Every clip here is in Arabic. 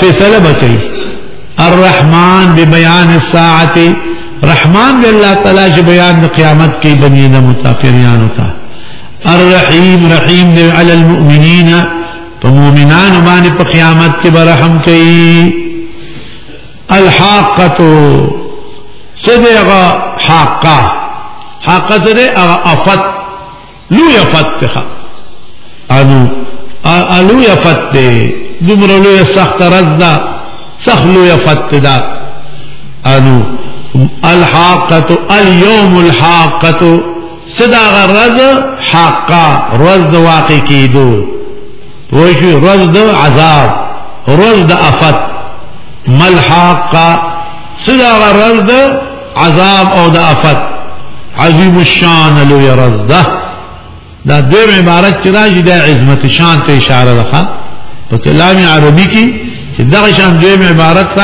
فیصلہ برحمان بے بیان بھی اللہ تعالیٰ قیامت کی بنی ہوتا الرحیم رحیم دے علی المؤمنین تو مومنان تم امین قیامت برحم کی الحقہ تو اگا ہاکت اگا افت لو افت انو الو یفت لو یا سخت رزدا یا یفت دا انو الحاقه اليوم الحاقه صدا غرض حاقة رز واقع كيدو وشو رز عذاب رز د افت ملحقا صدا غرض عذاب او دا افت عظیم الشان لوی رز ده دا عبارت چرا جی دا عظمت شان تے اشارہ رکھا تو کلام عربی کی چی دا شان عبارت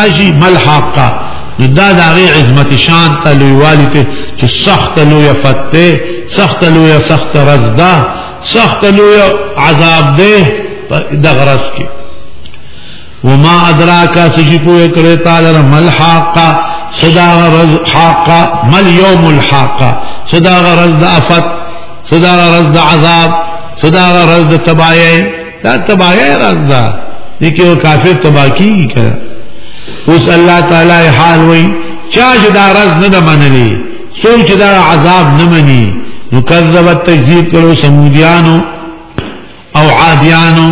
جی دا دا غی عظمت شان تا لوی والی تے چی سخت لوی فتے سخت رزدا سخت لو یو آزاد دے دا غرص کی وما ادراکا سجی پوئے کرے تالر رز صدا غرز حاقا مل یوم الحاقا صدا غرز دا فت سدارا سدارا دا دا عذاب تباہی تباہی وہ کافر تباہ کی کرا اس اللہ تعالی حال وی ندا سوچ دا عذاب نمنی نکذبت تہذیب کرو سمودیانو او عادیانو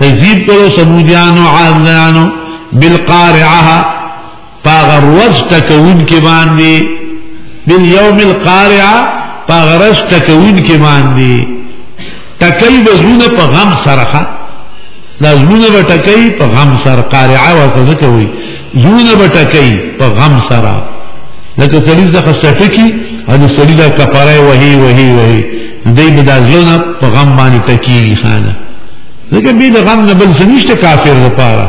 کرو سمودیانو عادیانو بالقارعہ پاغر وز تکون کے باندھ بالیوم القارعہ پاغرس تکون کې باندې تکای وزونه په غم سرخه لازمونه به تکای په غم سر قارعه وته کوي زونه به تکای په غم سره لکه سړي زخه سټکی او سړي دا کفاره وهي وهي وهي دې به دا زونه په غم باندې تکیږي خانه لکه به دا غم نه بل څه نشته کافر لپاره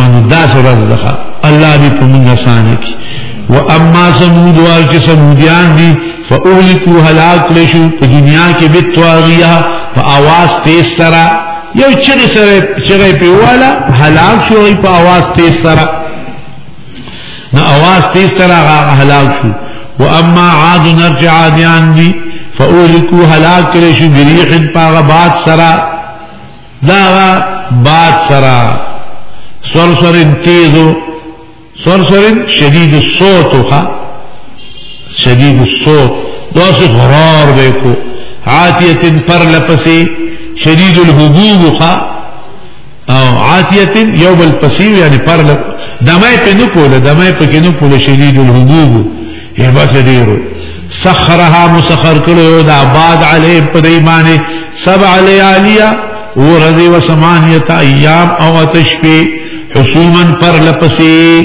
وان دا سره دغه الله دې په موږ آسان کړي و اما سمود وال سمودیان دی والے کو ہلاک رہ آواز تیز سرا یہ چڑ سرے چڑے پہلا آج نی فو لکھو ہلاک ریشو میری باد سرا داد سرا سور سور ان تیز ہو صرصر شديد الصوت شديد الصوت داس غرار بيكو عاتية فرلفسي شديد الهبوب او آه، عاتية يوم الفسيو يعني فرلف دماء پنکول دماء پنکول شديد الهبوب يبس ديرو سخرها مسخر کلو دا بعد علی بريماني سبع لیالیا ورد و أيام ایام او تشبی حسوما فرلفسی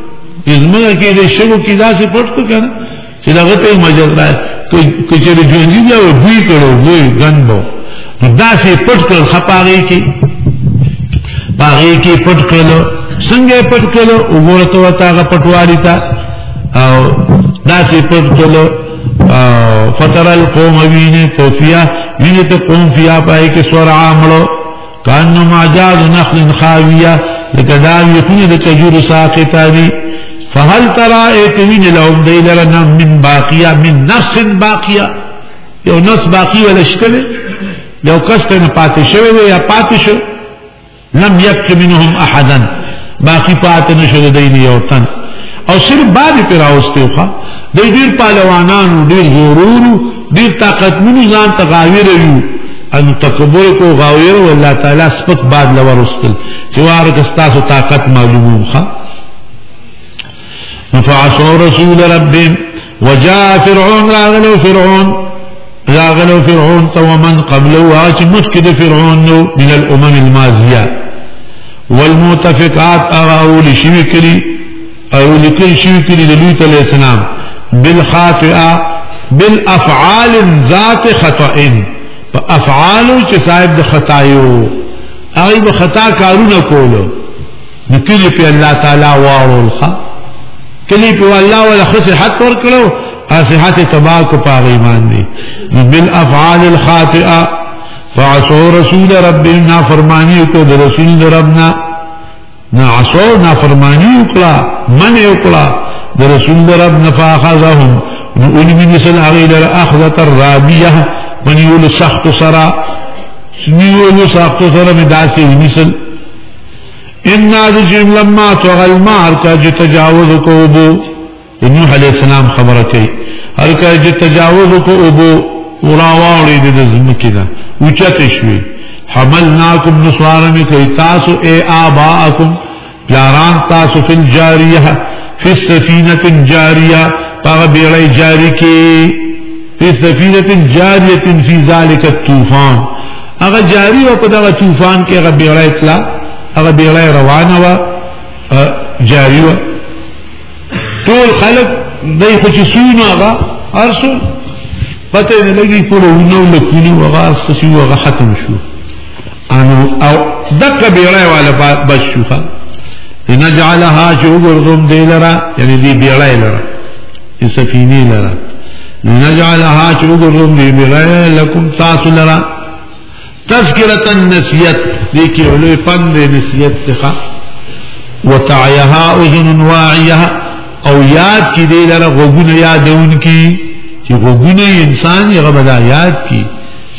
ازمه کې د شګو کې داسې پټ کو کنه چې دا غته مجر نه کچې ژوندۍ دی او دوی کړو دوی غنبو داسې پټ کړ خپاره کې باغې کې پټ کړو څنګه پټ کړو وګورته وتا غ پټواري تا او داسې پټ کړو فتر القوم وینه توفیا وینه ته قوم فیا پای کې سور عاملو کانو ماجاز نخل خاویہ لکه دا یقین د کجور ساقطه دی فهل ترى اتوین ايه لهم دیلرنا من باقيا من نفس باقيا یو نفس باقی ولشتل یو کس تینا پاتی شوی یا پاتی شو لم یک منهم احدا باقي پاتی نشو دین یو او صرف بعد پر آوستیو خوا دی دیر پالوانانو دیر غرورو دیر طاقتمنو ځان تغاویر یو ان تکبر کو والله تعالى سپک بعد لورستل چې وارد استاسو طاقت معلومو خوا فعصوا رسول ربهم وجاء فرعون راغلو فرعون راغلو فرعون من قبله هاش مسكد فرعون من الأمم الماضية والمتفقات أغاول شوكري أغاول كل شوكري لبيت الإسلام بالخاطئة بالأفعال ذات خطأ فأفعال صاحب خطايو أغيب خطا كارون كولو بكل في الله تعالى وارو الخط کلی پہ اللہ والا کرو تباہ کو پاغ ایمان دی الخاطئہ فعصو رسول رسول نا نا فرمانی فرمانی در ربنا عصو اکلا من اکلا در رسول ربنا فاخذہم نقول من اغیل اخذت الرابیہ من یول سخت سرا سخت سرا میں داسی مثل ان لما ہر کا جو تجاوز کو ابو علیہ السلام خبر کئی کئی ہر کا جو تجاوز کو ابو شوی حملناکم تاسو تاسو اے آباءکم پیاران فی فی الجاریہ السفینت جا روا ضم کی التوفان اگر جاری توفان کے اگر هغه بیړۍ روانه و جاری و ټول خلک دای خو چې سونه هغه ارسو پته نه لګي پلوونه او لکونه هغه اساسي هغه ختم شو انو او دک بیړۍ والا بس شو خا لنجعلها جو شوغرزم دی لرا یعنی دی بیړۍ لرا سفینې لرا لنجعلها جو شوغرزم دی بیړۍ لکم تاسو لرا تذكرة النسيت دیکی علوي فن دی نسیت تخا وتعیها اذن واعيها او ياد كي دي لرا غبون يادون كي كي غبون انسان یغا بدا یاد كي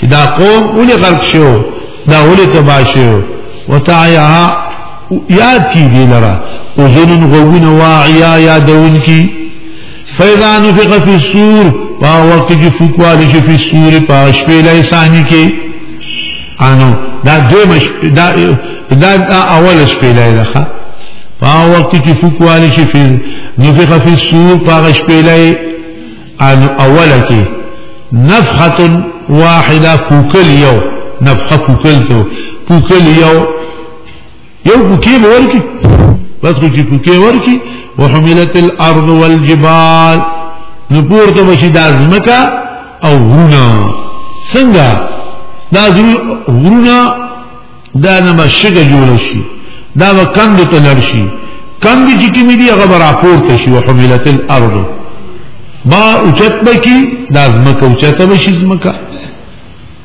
چی دا قوم اولی غلق شو دا اولی تبا شو وتعیها یاد کی دی لرا اذن غبون واعيا يادون كي فإذا نفق في السور فهو وقت جی فکوالی جی فی السور پا شپیلہ ثانی کی انو دا دومش دا دا, دا اول شپې لای ده په وخت کې فوکوالی شي نو نفخ خفي سو په شپې لای انو اوله کې نفخه واحده فوکل یو نفخه فوکل تو فوکل یو یو فوکی ورکی بس خو چې ورکی وحملت الارض والجبال نپور ته بشي د او هنا څنګه دا غرونا دا نمشق جوړ شي دا وکند ته لړ شي کند چې کوم دی هغه برا پورته شي وحملت الارض ما اوچت بکی دا زمکه اوچت بشي زمکه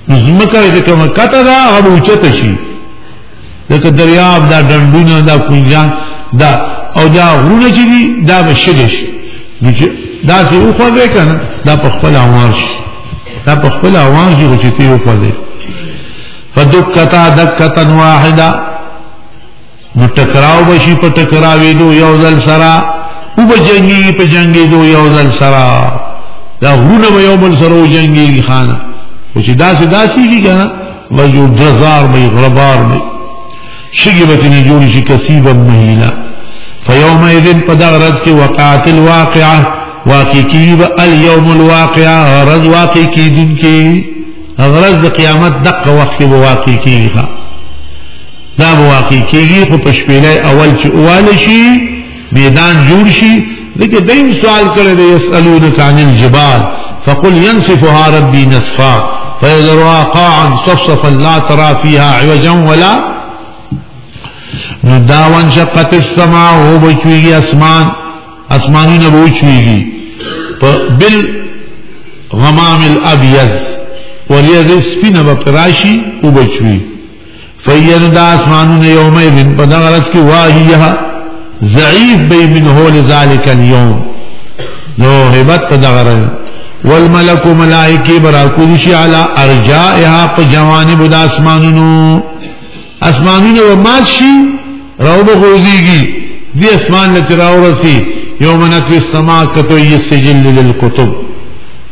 زمکه دې کومه کته دا هغه اوچت شي لکه دریاب دا ډنډونه دا کونجان دا او دا غرونه چې دي دا بشګ شي دا چې اوخه وکنه دا په خپل اوان شي دا په خپل اوان شي چې تی اوخه فدکتا دکتا واحدا نو ټکراو بشي په دو یو سرا او بجنګي پا جنګي دو یو سرا دا غونه با یو بل سره خانا خان او چې داسې داسې کی کنه وجو جزار به غربار به شګبت نه جوړ شي کسيبا مهيلا پا دغرد کې وقعت الواقعه واقع کی اليوم الواقعه رض واقع کی دن کې غرض د قیامت دغه وخت کې به واقع کیږي دا به واقع کیږي خو په اول چې اوال شي میدان جوړ شي دغه دیم سوال کړی دی یسالونک عن الجبال فقل ينصفها ربي نصفا فيذرها قاعا صفصفا لا ترى فيها عوجا ولا ندا وانشقت السماء وبچويږي اسمان اسمانونه بوچويږي بل غمام الابيض او بچوی دا آسمانون یوم ایدن پا پا دغرس دغرس کی ضعیف بی من حول ذالک اليوم نو حبت والملک و ملائکی برا کدشی علا جوانب دا آسمانونو رو بخوزی گی دی اسمان رسی یوم نتوی کتم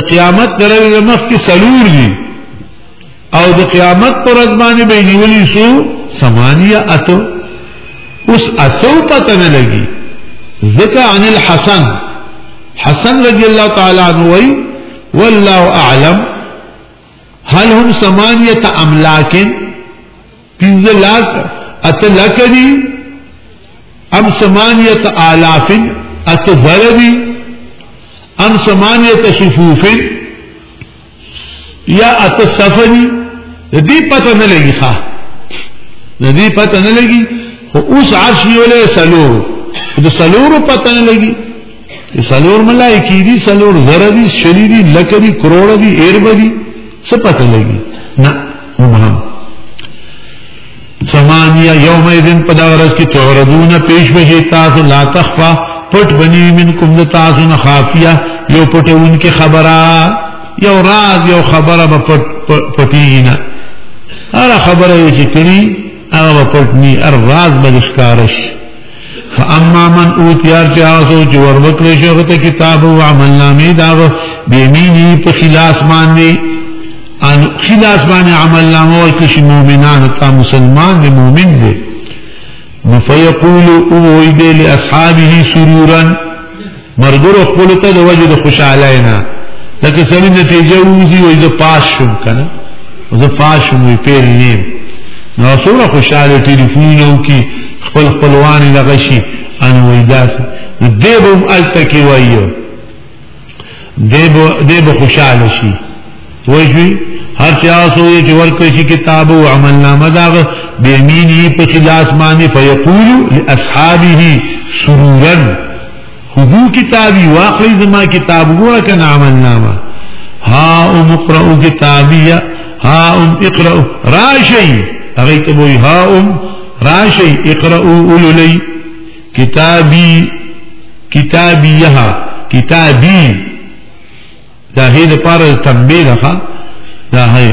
قیامت مخ کی سلور دی او اور قیامت پر بینی ولی سو رزمانے اتو اس اتو پتنے لگی ذکر عن الحسن حسن رضی اللہ تعالیٰ اللہ عالم ہر ہم سمانی ان سمان صفوفن یا ات سفری پتہ نہ لگی خواہ پتہ نہ لگی اس آش لے سلور سلور پتہ نہ لگی سلور ملائکی دی سلور ذرہ دی دی لکہ دی کروڑ دی ایرب دی سب پتہ لگی نا مہم سمانیہ یوم ایدن پداورت کی چور پیش بجیتا تا لا لات پٹ بنی من کم دتاسو نخافیہ یو پٹے ان کے خبرہ یو راز یو خبرہ با پٹ پٹینا ارا خبرہ یو چی کری ارا با پٹنی ار راز با جشکارش فا اما من اوتیار چی جو چی وربکرشو غتا کتاب و عمل نامی داغ بیمینی پا خلاس ماننی خلاس ماننی عمل نامو اکش مومنان تا مسلمان دی مومن دی فیقول اووی دی لاصحابه سرورا مرګرو خپل ته د وجه د خوشالاینا لکه سړی نتیجه ووزي وای د پاس شوم کنه زه پاس شوم وی پیل نیم نو څومره خوشاله ټلیفون او کی خپل خپلوان لغه شي ان وای داس دیبم التکی وایو دیب دیب خوشاله شي وای شي هر چا سو یې ورکړي کتاب او عمل نامه داغه بیمینی پچی لاسمانی فیقول لأصحابه سرورن خودو کتابی واقعی زما کتاب گوڑا کن عمل ناما ها ام اقرأو کتابی ها ام اقرأو راشی اغیت بوی ها ام راشی اقرأو اولو لی کتابی کتابی یها کتابی دا هی دا پارا تنبیل خوا دا هی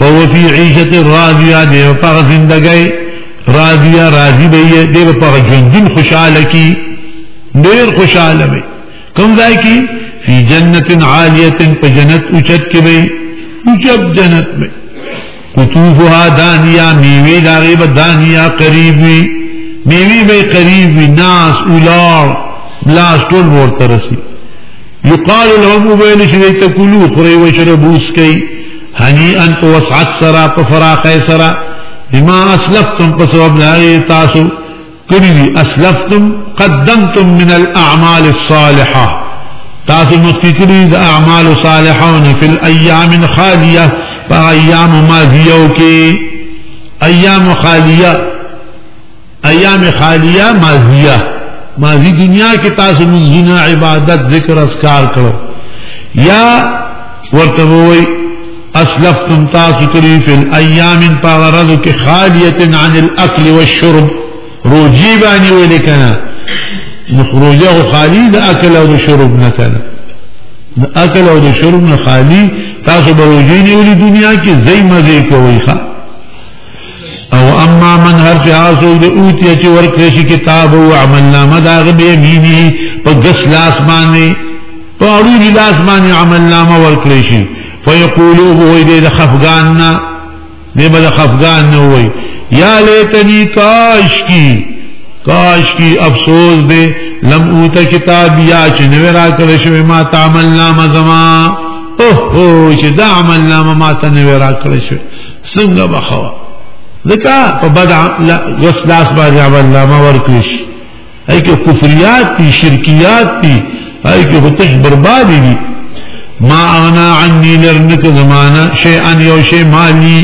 فوفی عیشت راضیا دیو پاغ زندگی راضیا راضی بیئے دیو پاغ جندن خوشحال کی دیر خوشحال بی کم ذائی کی فی جنت عالیت پا جنت اچت کے بی اچت جنت بی کتوفها دانیا میوی داغی با دانیا قریب بی میوی بی قریب بی ناس اولار بلاس طول بورتا رسی یقال لهم اوبیلش ریتا کلو خوری و شربوس کئی ان وسعت سرا پا خی سرا بما اسلفتم اسلفتم لائی تاسو تاسو قدمتم من الاعمال دا اعمال صالحون فی الایام خالیہ ہسلف ایام ماضیو کے ایام خالیہ ایام خالیہ ماضیہ ماضی دنیا کی تاسو منا عبادت ذکر اذکار کرو یا ورتبوئی اسلفتم تاسو في فی الایام خالية کی خالیت عن الأكل والشرب روجيباني بانی ویلی کنا نخروجه خالی دا اکل او دا شرب نکنا دا اکل او دا شرب نخالی تاسو بروجی نیولی دنیا کی زی مزی کوئی او اما من هر چه آسو دا اوتیا چه ورکرشی کتاب و عملنا مداغ بیمینی پا گس لاسمانی پا اروجی لاسمانی عملنا فیقولو بوئی دے دا خفگاننا دے با دا دا خفگاننا ہوئی یا یا لیتنی کاش کاش کی کی افسوس دے لم اوتا کتاب چنوی را را کرشو کرشو ما ما تعمل نام نام نام اوہ اوہ چی عمل عمل تنوی سنگا بخوا پا غسلاس کفریات تی شرکیات تی آتی شرکی آتی برباد دی ما ماں انی لرن شے آنی شی مالی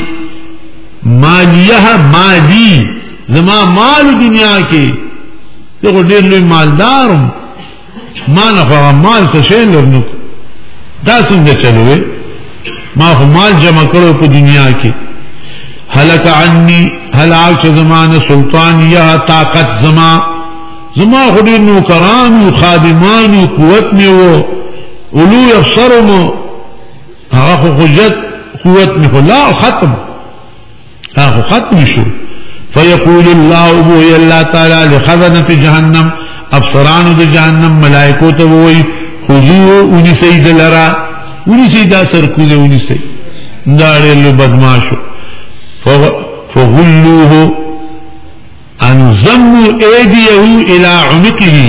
مالی زما مال دنیا کے داسنگ ماں کو مال دا ما خو مال جمع کرو تو دنیا کے حل کامان سلطان یا طاقت زما زما کو ڈی نو کران خادمان وہ غلو افسر حجت قوت میں ہو لا ختم ہاں ختم شو فیقول اللہ ابو اللہ تعالیٰ لخزنة جہنم افسران دے جہنم ملائکو تو وہی خجیو انی سید لرا انی سید اثر کنے انی سید داڑے لو بدماشو فغلوہ انزمو ایدیہو الى عمقہی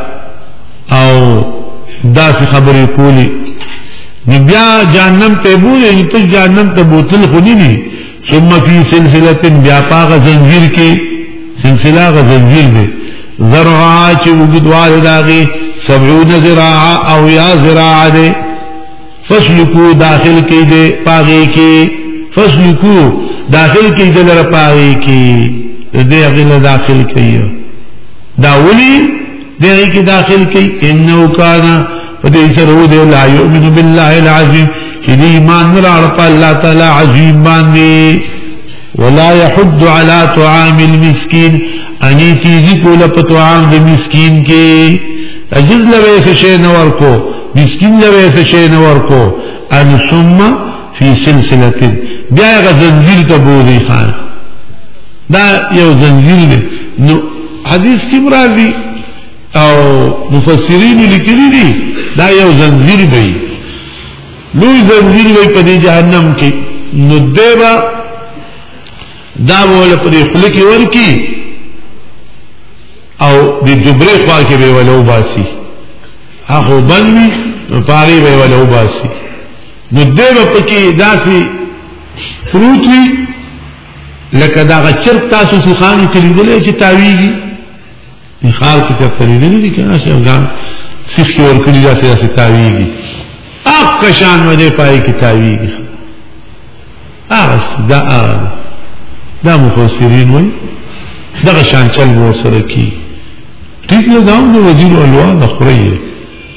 او داسې خبرې کولی نو بیا جهنم ته بوله نو ته جهنم ته بوتل خو نه دي ثم فی سلسله بیا پاغه زنجیر کې سلسله غ زنجیر دی زرعا چې وګدوار داغي سبعون زراعا او یا زراعا دی فسلکو داخل کې دی پاغه کې فسلکو داخل کې دی لر پاغه کې دې هغه داخل کې دا ولی دغه کی داخل کی انہو کانا و فدې سره دے لا يؤمن بالله العظيم چې ایمان نرا رفا اللہ تعالی عظیم باندې ولا يحض على طعام المسكين اني تیزی کوله په طعام د مسكين کې عجز لوي څه شي نه ورکو مسكين لوي څه شي نه ورکو ان ثم في سلسله بیا غزنجیر ته بودی خان دا یو زنجیر دی نو حدیث کی مرادی او مفسرین لیکلی دي دا یو زنجیر وي لوی زنجیر وي په جهنم کې نو دیبا دا ولا په خپل کې ورکی او د جبرې خوا کې به ولو باسي هغه بلني پاري به ولو باسي نو دیبا پکې داسي فروت وي لکه دا غچر تاسو سخانی کې لیدلې چې تاویږي خال کې چفتري نه دي کنه چې ځان سیخ کې ورکړي داسې داسې تاویږي اق کشان باندې پای کې تاویږي اغس دا اغس دا مفسرین وای دا شان چل مو سره کی ټیک نه داو د وزیر الوا د خریه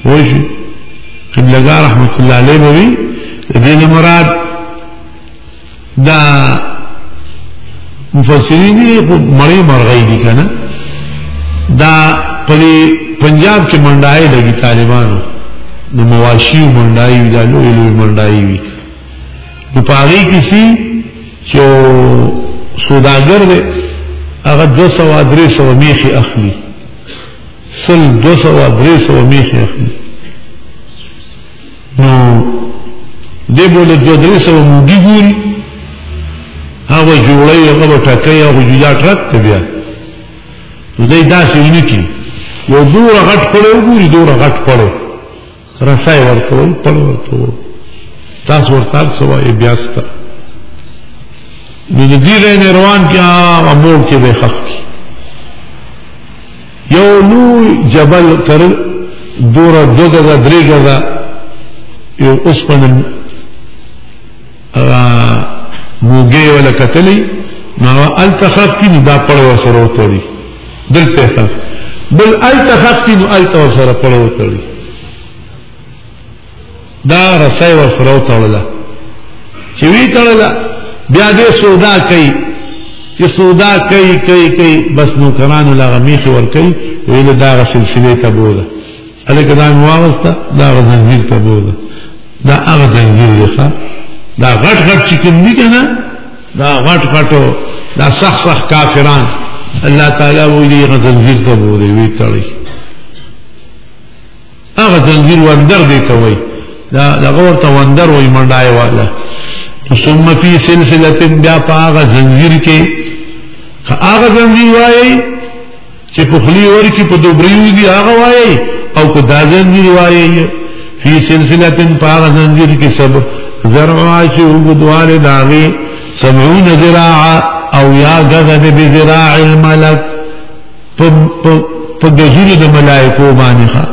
وایي قبلګار رحمت الله علیه وی دې مراد دا مفسرین یې مړی مرغی دي کنه دا پلی پنجاب کې منډای لګي طالبانو نو مواشی منډای وی دا لوی لوی منډای وی په پاری کې سي چې سوداګر دی هغه 200 300 میخي اخلي سل 200 300 میخي اخلي نو دی بوله 200 موږي ګوري هغه جوړي هغه ټکي هغه جوړا ټرک بیا نو دای داسې ونکي یو دوره غټ پړی وګوري دوره غټ پړی رسای ورکول پړ ورکول تاسو ورته سوا یې بیاسته د دې نه روان کیا امور کې به حق کی یو لوی جبل تر دوره دوګه درېګه یو اوسپنن موګي ولا کتلی نو التخف کی دا پړ وسره وتلی دل په بل التا خطي نو التا سره پړ وتړي دا رسای ور سره وتړله چې وی تړله بیا دې سودا کوي چې سودا کوي کوي کوي بس نو کرانو لا غمیخ ور کوي ویل دا سلسله ته بوله الکه دا مواغسته دا غزنجیر ته بوله دا هغه زنجیر دی دا غټ غټ چې کوم دي کنه دا غټ غټو دا سخ سخ کافران الله تعالی ویلی غزنجیر ته وری وی تړي هغه زنجیر وندر دی ته وای دا دغه ورته وندر وای منډای والا ثم فی سلسله بیا هغه زنجیر کې هغه زنجیر وای چې په خلی ور کې په دوبریو دی هغه وای او کو دا زنجیر وای فی سلسله هغه زنجیر کې سب زرعا چې وګدوار داغي سمعون زراعا او یا غزد ذراع الملک فگزر د ملائکو باندې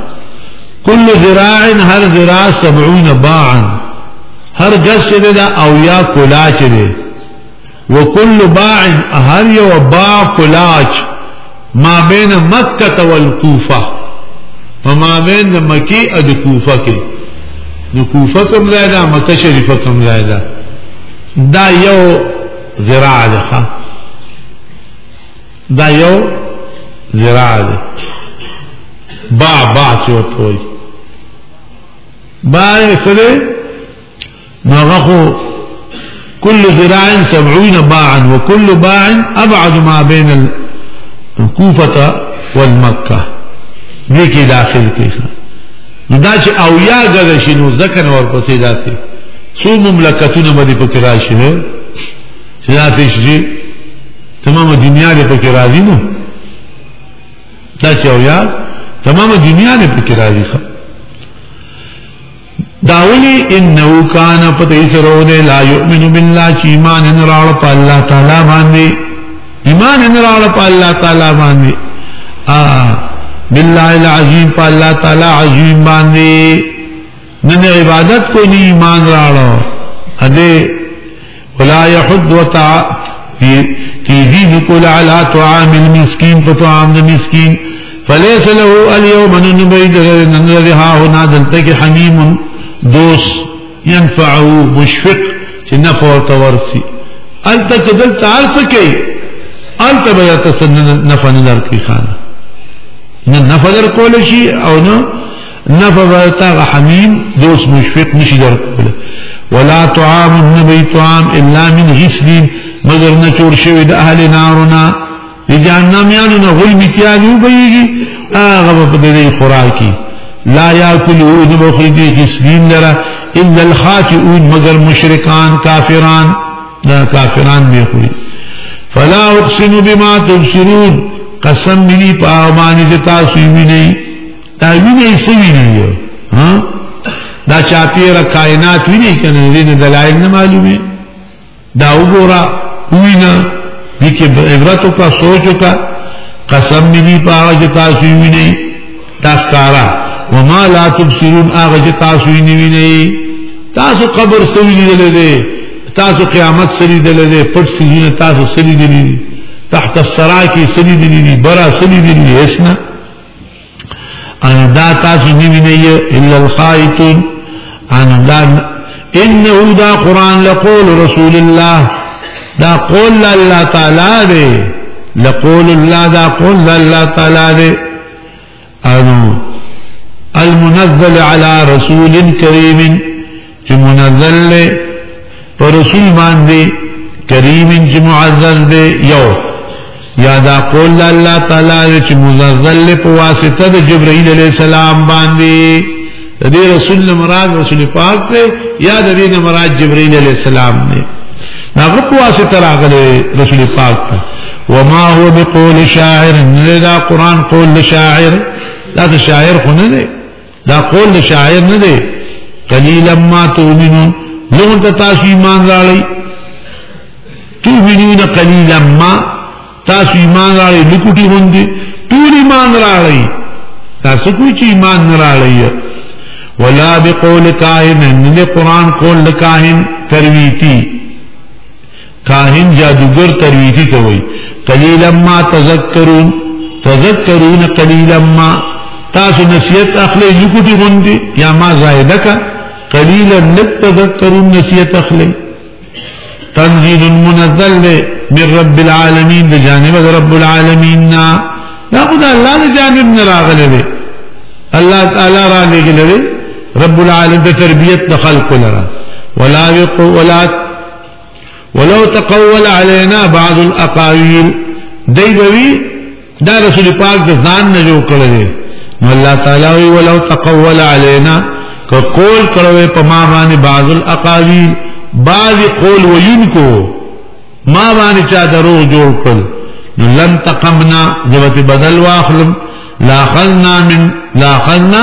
کل ذراع هر ذراع 70 باعا هر گز چې دا او یا کلاچ چې دی وکل باع هر یو باع کلاچ ما بین مکه والکوفه فما بین مکی اد کوفه کې نو کوفه کوم ځای دا مکه شریفه کوم ځای دا دا یو زراعة ده دا يو زراعة باع باع باع چې باع سلي نغخو كل ذراع سبعين باعا وكل باع أبعد ما بين الكوفة والمكة ذيكي داخل كيسا نداش او يا غره شنو ځکه نور پسې داسې څو مملکتونه چې دا پیشجی تمام دنیا دې پکې راځي نو دا چې او یاد تمام دنیا دې پکې راځي خو داولی انه کان پتیسرو دے لا یؤمن بالله چی ایمان نراړ په الله تعالی باندې ایمان نراړ په الله تعالی باندې ا بالله العظیم په الله تعالی عظیم باندې نه عبادت کو نہیں ایمان راڑا ادے فلا يحد وطع في تیزی کل على طعام المسكين فطعام المسكين فليس له اليوم ان ننبید ان ها هنا دلتك حميم دوس ينفعه مشفق نفع تورسي انت دلت عرسكي انت بيات نفع نلركي خانه نفع در کول شيء او نه نفع ورتا حمیم دوس مشفق نشي در کول ولا طعام طعام من غسلين مگر نہ نہ چور شوی دا نارنا جہنم خوراکی لا لرا الا مگر مشرکان کافران کافران خوری فلا اقسم بما تبصرون قسم ملی مشرقان کا سوئ نہیں نہیں نہیں سوی ہاں دا چاپیره کائنات ویني کنه دین دلایل نه معلومه دا وګوره وینا دکې عبرت کا سوچ کا قسم نبی پاغه جتا سوی نه دا کارا وما لا تبصرون هغه جتا سوی نه ویني تاسو قبر سوی نه لید تاسو قیامت سری دل دې پټ سینه تاسو سری دې تحت السرا کې سری دې برا سری دې اسنه انا دا تاسو نیوینی الا الخائطون انا دا انه دا قرآن لقول رسول الله دا قول الله تعالى دي لقول الله دا قول الله تعالى دي انا المنزل على رسول كريم چې منزل له رسول باندې کریم چې معزز دی یا دا قول اللہ تعالی چی مزرزل لے پو واسطہ دا جبرائیل علیہ السلام باندی دا دے رسول مراد رسول پاک دے یا دا دے نمراد جبرائیل علیہ السلام دے نا غب واسطہ را رسول پاک دے وما ہو بقول شاعر نلے دا قرآن قول شاعر دا دا شاعر خو نلے دا قول شاعر نلے قلیل اما تو امینو لہن تا تاسوی مان را لئی تو قلیل اما تاسو تاسو ایمان ایمان ایمان راړی راړی راړی لکوټی ټول کوی چې ولا بقول کاهن کاهن نه قران کول لکاهن ترویتی تاس ترویتی ته وای کٹھی ما تذکرون تذکرون تجت ما تاسو نصیحت اخلی لکوټی معذا یا ما کلی لنڈ تجت کر سیحت اخلی تنزیل منزل من رب العالمین دا جانب دا رب العالمین نا یا خدا اللہ دا جانب نراغل دے اللہ تعالی را لے گلے دے رب العالم دا تربیت دا خلق لرا ولا یقو ولا ولو تقول علینا بعض الاقاویل دی بوی دا رسول پاک دا زان نجو کر دے اللہ تعالی وی ولو تقول علینا کہ قول کروے پا ما معنی بعض الاقاویل بعض قول وین کو ما باندې چا درو جوړ کړ لن تقمنا جبت بدل واخلم لا خلنا من لا خلنا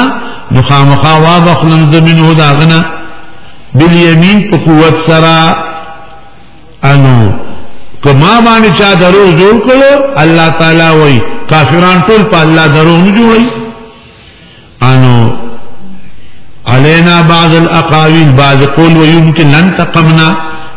نخامخا وابخلم زمنه داغنا بالیمین په قوت سرا انو کما باندې چا درو جوړ کړ الله تعالی وای کافران ټول په الله درو نه جوړي انو علينا بعض الاقاويل بعض قول ويمكن لن تقمنا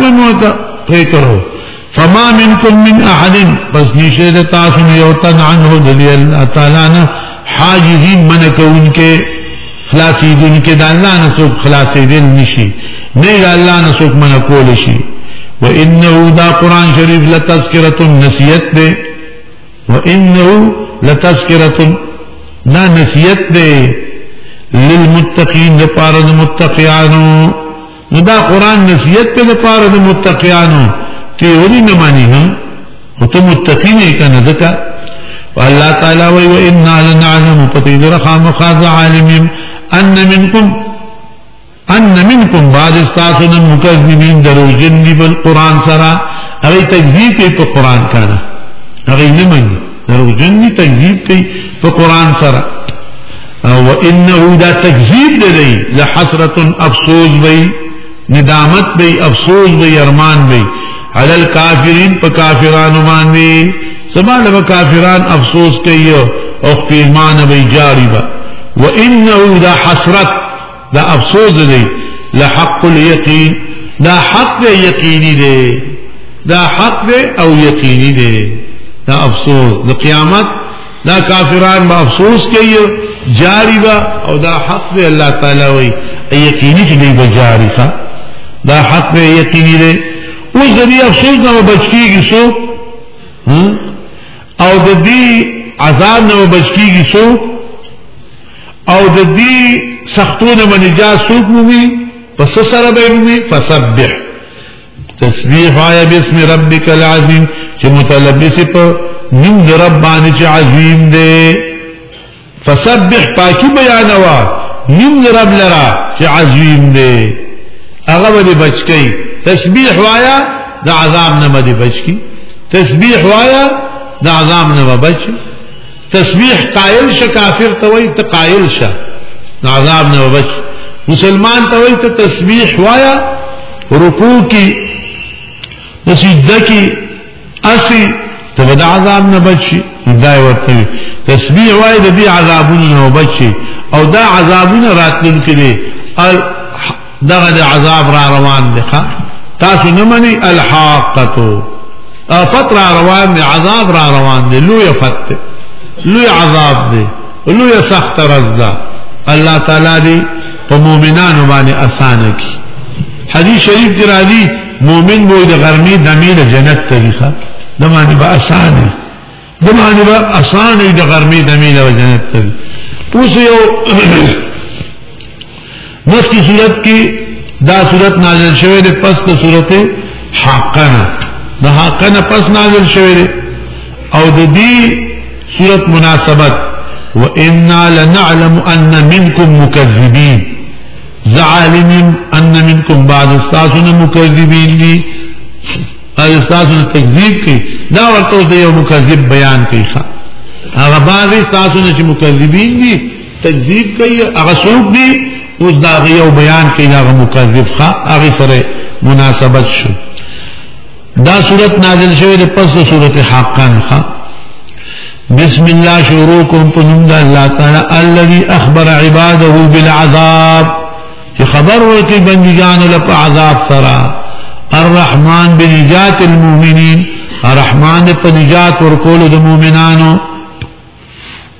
میں موت پھر کرو فما من احد بس نیشے دے تاسم یوتن عنہ دلی اللہ تعالیٰ انا قرآن شریف ان کے خلاصی خلاصی دن دن کے دا دا اللہ نسوک نشی نہیں رتم نصیحت دے وہ ان لطس کے رتم نہ نصیحت دے لفین دا قران نصیحت په لپاره د متقیانو تیوري نه مانی هم او ته متقی نه کنه ځکه الله تعالی وی و ان لنعلم قتیل رحم خاز عالم ان منکم ان منکم بعض استاسن مکذبین دروجن دی بالقران سرا هغه تکذیب کوي په قران کنه هغه نه مانی دروجن دی تکذیب کوي په قران سره او انه دا تکذیب دی لحسرة افسوس بی ندامت بي افسوس بي ارمان بي على الكافرين پا كافران امان بي سبال با كافران افسوس كيو او ایمان بي جاري با و دا حسرت دا افسوس دي لحق اليقين دا حق دے يقيني دي دا حق دے او يقيني دي دا افسوس دا قیامت دا كافران با افسوس كيو جاري با او دا حق دے اللہ تعالى وي یقینی چی دی خواه دا حق به یقیني دی اوس د دې افسوس نه بچ کیږي سو او د دې عذاب نه بچ کیږي سو او د دې سختونه باندې نجات سوق مومي پس سره به مومي فسبح تسبیح آیا بسم ربک العظیم چې متلبس په نیم رب باندې چې عظیم دی فسبح پاکی بیانوا نیم رب لرا چې عظیم دی هغه به بچ کی تسبیح وایا د عذاب نه به بچ کی تسبیح وایا د عذاب نه به بچ تسبیح قائل ش کافر ته وای ته قائل ش د عذاب نه بچ مسلمان ته وای ته تسبیح وایا رکوع کی سجده کی اسی ته به د عذاب نه بچ دا ورته تسبیح وای د دې عذابونو نه بچ او دا عذابونه راتلونکي دي دغه د عذاب را روان دی تاسو نه مني الحاقته افت را روان دی عذاب را روان دی لوی افت لوی عذاب دی لوی سخت رزدا الله تعالی دی په مؤمنانو باندې اسانه کی حدیث شریف دی راځي مؤمن وو د غرمې دمیر جنت طریقه دمانه به اسانه دمانه به اسانه د غرمې دمیر جنت طریقه اوس یو نس کی صورت کی دا صورت نازل شوه ده پس ته صورت حقنا دا حقنا پس نازل شوه ده او د دې صورت مناسبت وانا لنعلم ان منكم مكذبين زعالم ان منكم بعض استاذنا مكذبين دي استاذنا تکذیب کی دا ورته یو مکذب بیان کوي هغه بعض استاذنا چې مکذبین دي تکذیب کوي هغه څوک دي اس داغی او بیان کی داغ مکذب خواہ آغی سر مناسبت شو دا صورت نازل شوی دے پس صورت حقان خواہ بسم اللہ شروع کن پنم دا اللہ تعالی اللذی اخبر عباده بالعذاب کی خبر ورکی بندگان لپا عذاب سرا الرحمن بنجات المومنین الرحمن پنجات ورکول دا مومنانو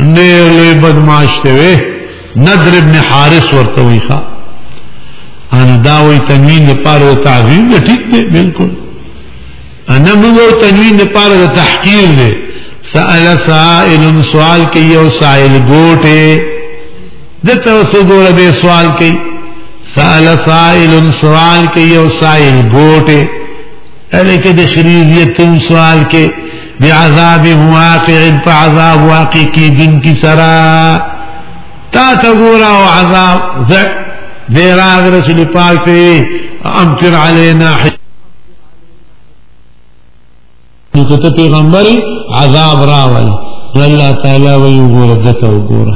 نیلوی بدماشتے وے ندر ابن حارس ورطوئی خواہ انا داوئی تنوین دے پارا دے تعویم دے ٹھیک دے بلکل انا مگو تنوین دے پارا دے تحقیر دے سأل سائل سوال کئی او سائل گوٹے دے توسو گولا بے سوال کئی سأل سائل سوال کئی او سائل گوٹے اے لیکن دے شریفیت تم سوال کئی بعذاب واقع فعذاب واقع کی دن کی سرا تا تگورا و عذاب زک دیراغ رسول پاک پہ امتر علینا حجت پیغمبری عذاب راول اللہ تعالی وی وګوره دته گورا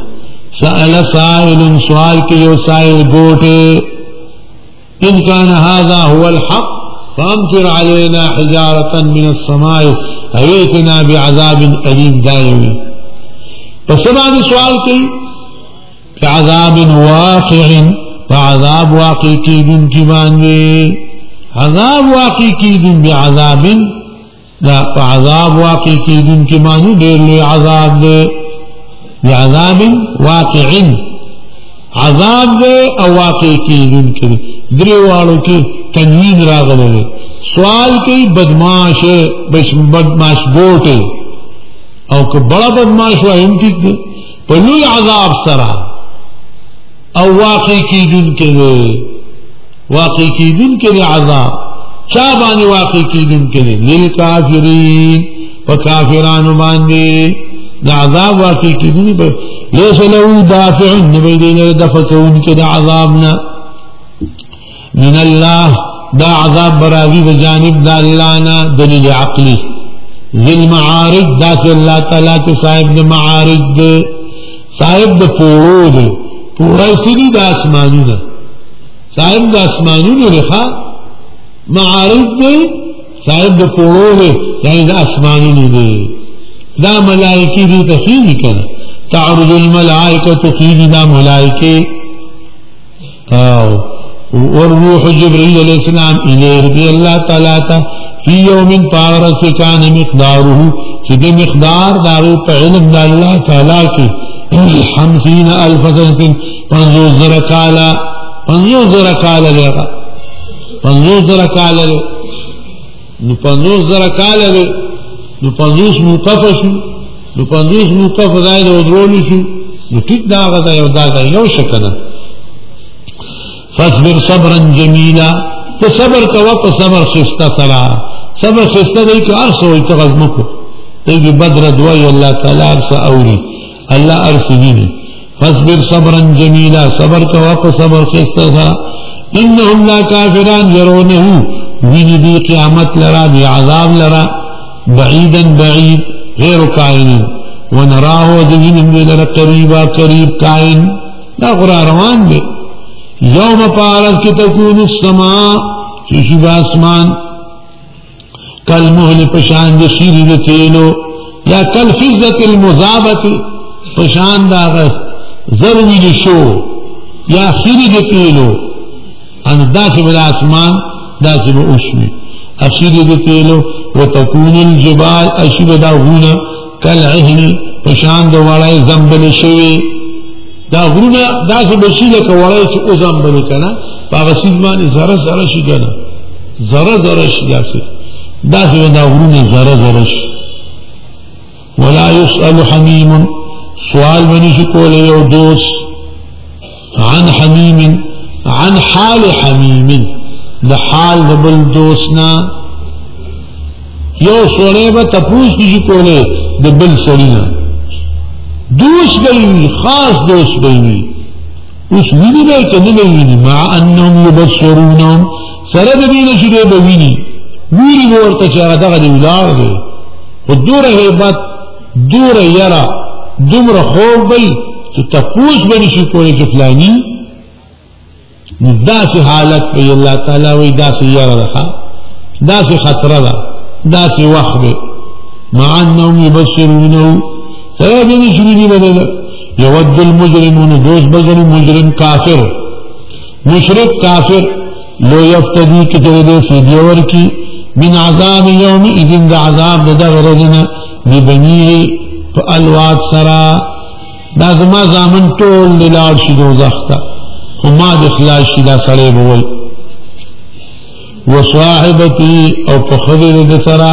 سأل سائل سوال کې یو سائل گوٹے ان كان هذا هو الحق فامطر علينا حجارة من السماء ایتنا بعذاب الیم دایوی پس باندې سوال کوي بعذاب واقع فعذاب واقع کیدون کی باندې عذاب واقع کیدون بعذاب لا فعذاب واقع کیدون کی باندې ډېر لوی عذاب دی بعذاب واقع عذاب دی او واقع کیدون کی دریوالو کی تنوین راغلے سوال کئی بدماش بدماش او بڑا بدماش ہوا عذاب سرا او واقعی کی دن کے کی دن کے ری عذاب چا بانے واقعی کی دن کے لیل ریل کا نمان دے نہ آزاد واقعی آزاد نہ من اللہ دا عذاب براوی دا جانب دا اللہ نا دلیل عقلی ذل معارج دا سے اللہ تعالیٰ کے صاحب دا معارج دا صاحب دا پورو دا پورا سری دا آسمانو دا صاحب دا آسمانو نے رکھا معارج دا صاحب دا پورو دا یعنی دا آسمانو نے دا دا ملائکی دی تفیر کر تعرض الملائکہ تفیر دا ملائکی آو والروح جبريل عليه السلام إليه رضي الله تعالى في يوم طارس كان مقداره شد مقدار دارو علم دا الله تعالى كي خمسين ألف سنة پنزو زر کالا پنزو زر کالا لیغا پنزو زر کالا لیغا نو پنزو زر کالا نو پنزوس موقف شو نو پنزوس موقف دای دا شو نو ٹک دا آغا دا یو فصبر فصبر صبرا صبرا جمیلا جمیلا تو تو صبر صبر صبر صبر صبر کوا کوا دی دی دی کہ عرص عرص عرص ہوئی غزمکو بدر دوائی اللہ اللہ تعالی دینی انہم لا کافران یرونہو قیامت لرا لڑا بہ دیر کائناہ کریب کائن ڈاکر یوم پارت کی تکون السما چوشی با اسمان کل محل پشان دا سیری دا تیلو یا کل فزت المذابت پشان دا غس ضروری دا شو یا سیری دا تیلو ان دا سی بلا اسمان دا سی با اسمی اسیری دا تیلو و تکون الجبال اشی بدا غونا کل عهن پشان دا وڑای زنبل شوی دا غرونه دا څه بشي لکه وړای چې او ځم بل کنه هغه سیند باندې زره زره شي کنه زره زره شي داسې دا څه دا غرونه زره زره شي ولا يسأل حميم سوال بني شکول یو دوست عن حميم عن حال حميم د حال د بل دوستنا یو سړی به تپوس کیږي کوله د بل سړی نه دوست بینی خاص دوست بینی اوس ویني به کنه به ویني مع انهم يبصرونهم سره به ویني چې به ویني ویری ورته چې دغه دی ولار دی او دوره hebat دوره یرا دومره خوب بل چې تفوس به نشي کولای چې فلانی داسې حالت په الله تعالی وې داسې یرا ده داسې خطر ده داسې وخت مع انهم يبصرونهم اے دین شریری بدل یود المجرمون دوست بگنی مجرم کافر مشرک کافر لو یفتدی کتر دے فیدیور کی من عذاب یوم ایدن دا عذاب دا غرزنا ببنیه فالواد سرا دا زما زامن ټول لار شي دوزخ ته هما د اخلاص شي دا سړی بوي وصاحبتي او په خبره د سره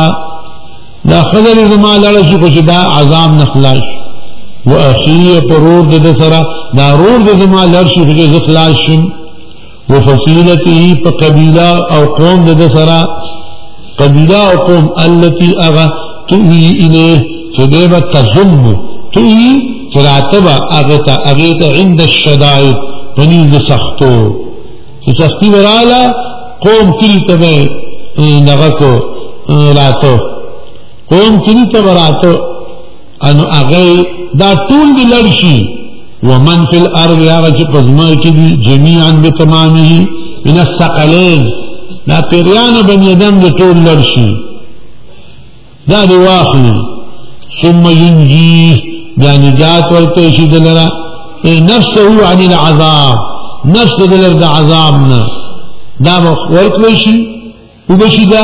دا خضر زما لړه شو چې دا عذاب نه خلاص و اخي پرور د سره دا رور د زما لړ شو چې زه خلاص شم و فصيلته په قبيله او قوم د سره قبيله او قوم التي اغا تؤي اليه فبيبا تظلم تؤي فراتبا اغتا اغتا عند الشدائد پنیز سختو سختی برالا قوم تلتبه نغکو راتو قوم چنی تبراتو انو اغی دا طول دی لرشی ومن فی الارض آغا چی پزمار کی دی جمیعا بی بتمامی من السقلین دا پیریان بنی ادم دی طول لرشی دا دی واخلی ثم ینجیه دا نجات ورکشی دلرا اے نفس او عنی العذاب نفس دلر دا عذابنا دا او بشی دا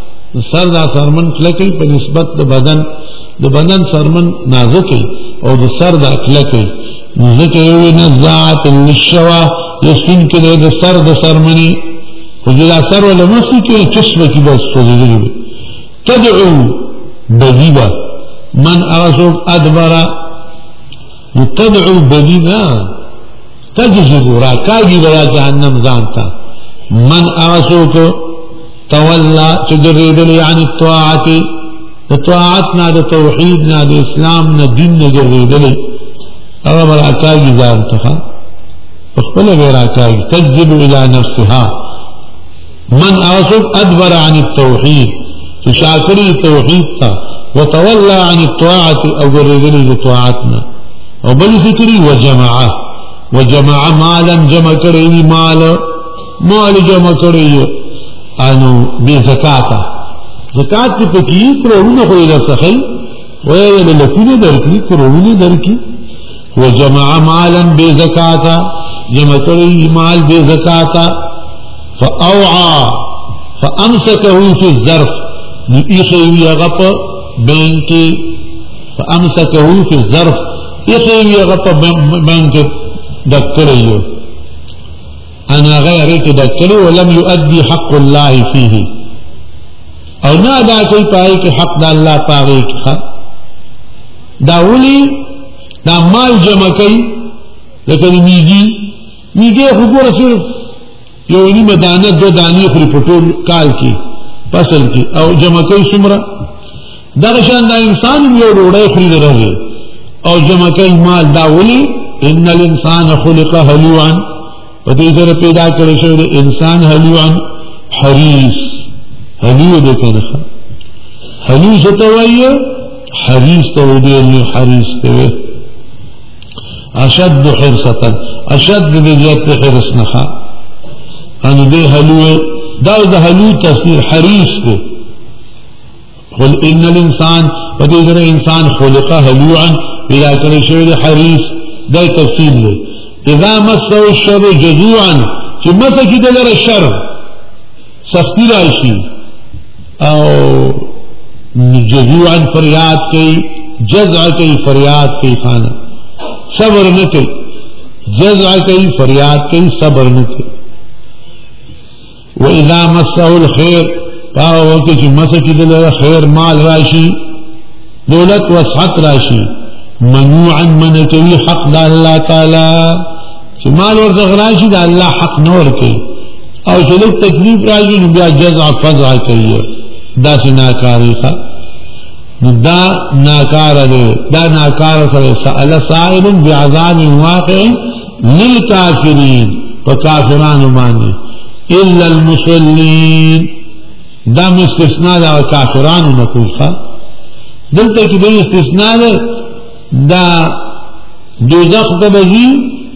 سر دا سرمن کلکی په نسبت د بدن د بدن سرمن نازکی او د سر دا کلکی ذکر یو نزاعت النشوا یسین کده د سر د سرمنی خو دا سر ولا مخی کې چشمه کې بس توزیږي تدعو بدیبا من اغسوک ادبرا تدعو بدیبا تجزو را کاجی برا جهنم زانتا من اغسوک تولى تجريدني عن الطاعة طاعتنا لتوحيدنا توحيدنا دا اسلامنا ديننا جري دلي اغا براكاي زار تخا فخبل براكاي تجذب الى نفسها من اغسد ادبر عن التوحيد تشاكري التوحيد تا وتولى عن الطاعة او جريدني لطاعتنا طاعتنا وبل فكري وجمعه وجمع مالا جمع كريه مالا مال جمع كريه انو بي زکاتا زکات چې پکې کرونه خو له څخه وې له لکونه درکې کرونه درکې جمع مالا بزکاتا جمع کړی مال بزکاتا فاوعى فامسكه في الظرف نيخي يغپ بنك فامسكه في الظرف يخي يغپ بنك دکړیو انا غیر تذکری ولم یؤدی حق الله فيه او نه ادا کوي پای کې حق د الله پاغي کې دا ولي دا مال جمع کوي لکه میږي میږي حکومت صرف یو نیمه دانه دو دانی خوري پټول کال کې فصل کې او جمع کوي څومره دا شان دا انسان یو روړی خوري راغی او جمع کوي مال دا ولي ان الانسان خلق هلوعا په دې سره پیدا کړی شو د انسان حلوان حریص حلو د کنه حلو څه وایي حریص ته وایي نو حریص ته اشد حرصه اشد د زیات حرص نه ان دې هلو دا د هلو تصویر حریص دی قل ان الانسان ودې سره انسان خلق حلوان بلا کړی شو د حریص دا تفصیل دی اذا مسو الشر جزوعا چی مسا کی دلر سختی راشی او جزوعا فریاد کئی جزع کئی فریاد کئی کئی کئی خانا صبر صبر جزع فریاد و اذا مسو کے پاو وقت چی مسا کی دلر خیر مال راشی دولت و سات راشی منوعا نے حق دا اللہ تعالی چې مال ورته غراشي دا الله حق نور کوي او چې لږ تکلیف راځي نو بیا جزع فزع کوي دا چې ناکاری ښه دا ناکار دی دا ناکار سره سأل سائل بعذاب واقع للكافرين فكافران باندې الا المصلين دا مستثناء دا کافرانو نه خا دلتا کې د استثناء دا دوزخ ته بځي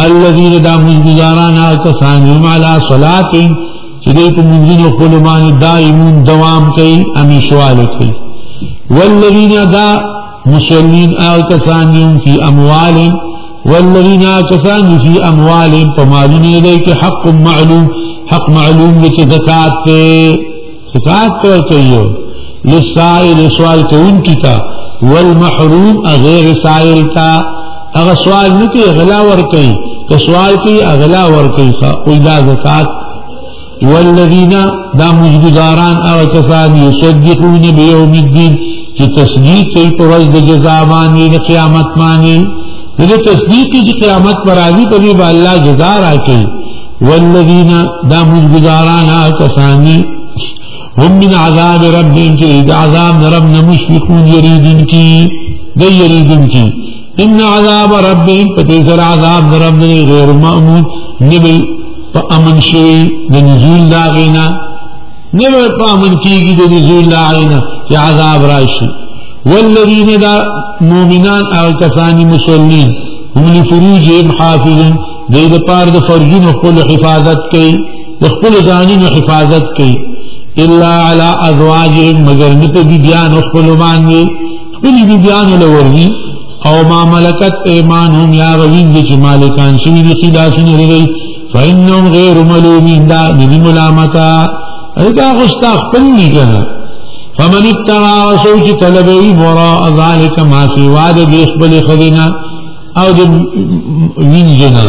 الذين داموا منگزاران آکسان هم علا صلاتهم چی من پا منگزن دائمون دوام کئی امیشوال کئی والذين دا مسلین آکسان هم في أموال والذين آکسان فی اموالهم پا مالون دی که حق معلوم حق معلوم لك چی زکاة تے للسائل سوال کون کی والمحروم اغیر سائل تا هغه سوال نه کوي غلا ور کوي که سوال کوي غلا ور کوي او دا زکات والذین دا مجداران او کسان یصدقون بیوم الدین چې تصدیق کوي په ورځ د جزا باندې قیامت باندې دې تصدیق کوي چې قیامت پر راځي په دې باندې الله جزا راکړي والذین دا مجداران او کسان هم من عذاب ربهم چې د عذاب رب نه مشفقون یریدن کی د یریدن کی ان عذاب ربي فتيسر عذاب ربي غير مأمون نبی فامن شوي شوی دی نزول داغینا نبی پا امن کیگی دی نزول داغینا چی عذاب راشي والذين دا مومنان او کسانی مسلمين هم لفروجهم حافظين دي دا پار دا فرجون خپل حفاظت كي وقل خپل وحفاظت كي الا على ازواجهم مگر نپا بی بیان خپل مانوی خپل بی او ما ملکت ایمانهم یا غوین دی چی مالکان شوی دی خلاسون رغی فا انهم غیر ملومین دا ندی ملامتا ایتا غستا خپل نکنا فمن ابتغا وسو چی طلبی وراء ذالک ما سواد دی اخبل خدنا او دی وینجنا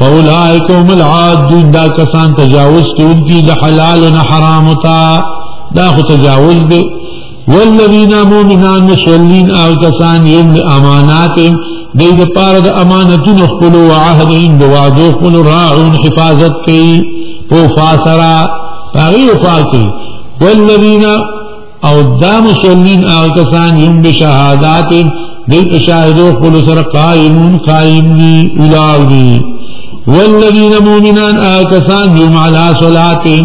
فاولائک هم العادون دا کسان تجاوز کی ان کی دا حلالنا حرامتا دا خو تجاوز دی والذین مؤمنان مشلین او كسان يمن امانات بيد بارد پاره د امانتونو خپل او عهدین د راعون حفاظت کوي وفاسرا فاسرا تغیر والذين او دا مشلین او كسان يمن بشهادات بيد شاهدو خپل سر قائمون قائم دی اولاوی مؤمنان او کسان یم صلاتهم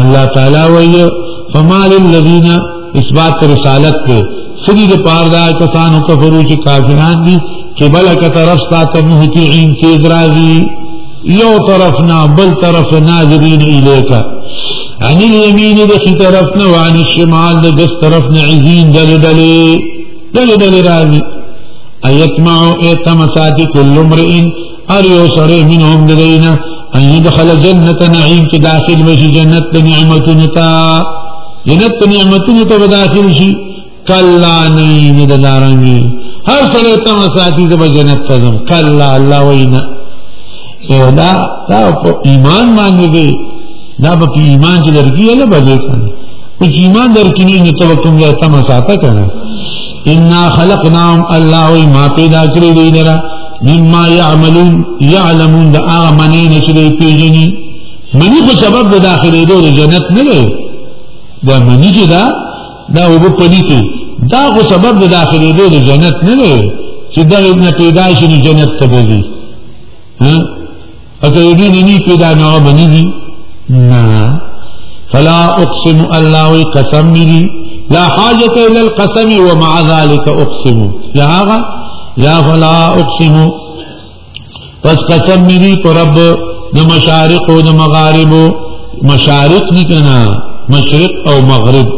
اللہ تعالیٰ وی فمال الذین اس بات پر رسالت پہ سری دے پار دا کسان ہوتا فرو چی کافران دی چی بلکتا رفستا تا محتیعین کی ادرازی یو طرف نا بل طرف ناظرین ایلیکا عن یعنی الیمین دخی طرف نا وعن الشمال دست طرف نا عزین دل دلے دل دل رازی ایتمعو ایتمساتی کل امرئین اریو سرے منہم دلینا ان يدخل جنت نعیم کې داخل وشي جنت د نعمتونو ته جنت د نعمتونو ته داخل شي کلا نه نه دارانګي هر سره تم ساتي د جنت ته ځم کلا الله وینا دا دا په ایمان باندې دی دا په ایمان کې درګي نه بځي په ایمان درکني نه ته کوم یا تم ساته کنه ان خلقناهم الله ما پیدا کړی دی نه مما يعملون يعلمون دا آغا منين شده پیجنی منی خو سبب دا داخل دو دا جنت نلو دا منی چی دا دا او بپنی تی دا خو سبب دا داخل دو دا جنت نلو چه دا ابن پیدایشی نو جنت ها اکر ابن نی پیدا نو منی دی نا فلا اقسم الله قسم لي لا حاجة إلى القسم ومع ذلك أقسم هذا یا فلا اقسم پس قسم میری کو رب نہ مشارق و نہ مغارب مشارق نہیں کہنا مشرق او مغرب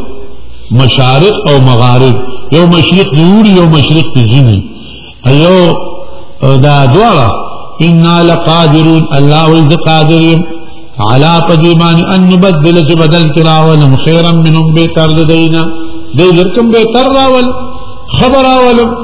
مشارق او مغارب یو مشرق جوڑی یو مشرق کی جن ایو دا دوارا انا لقادرون اللہ ویز قادرین علا پجیمان ان نبدل سے بدل کراولم خیرم منم بیتر دینا دے جرکم بیتر راولم خبر راولم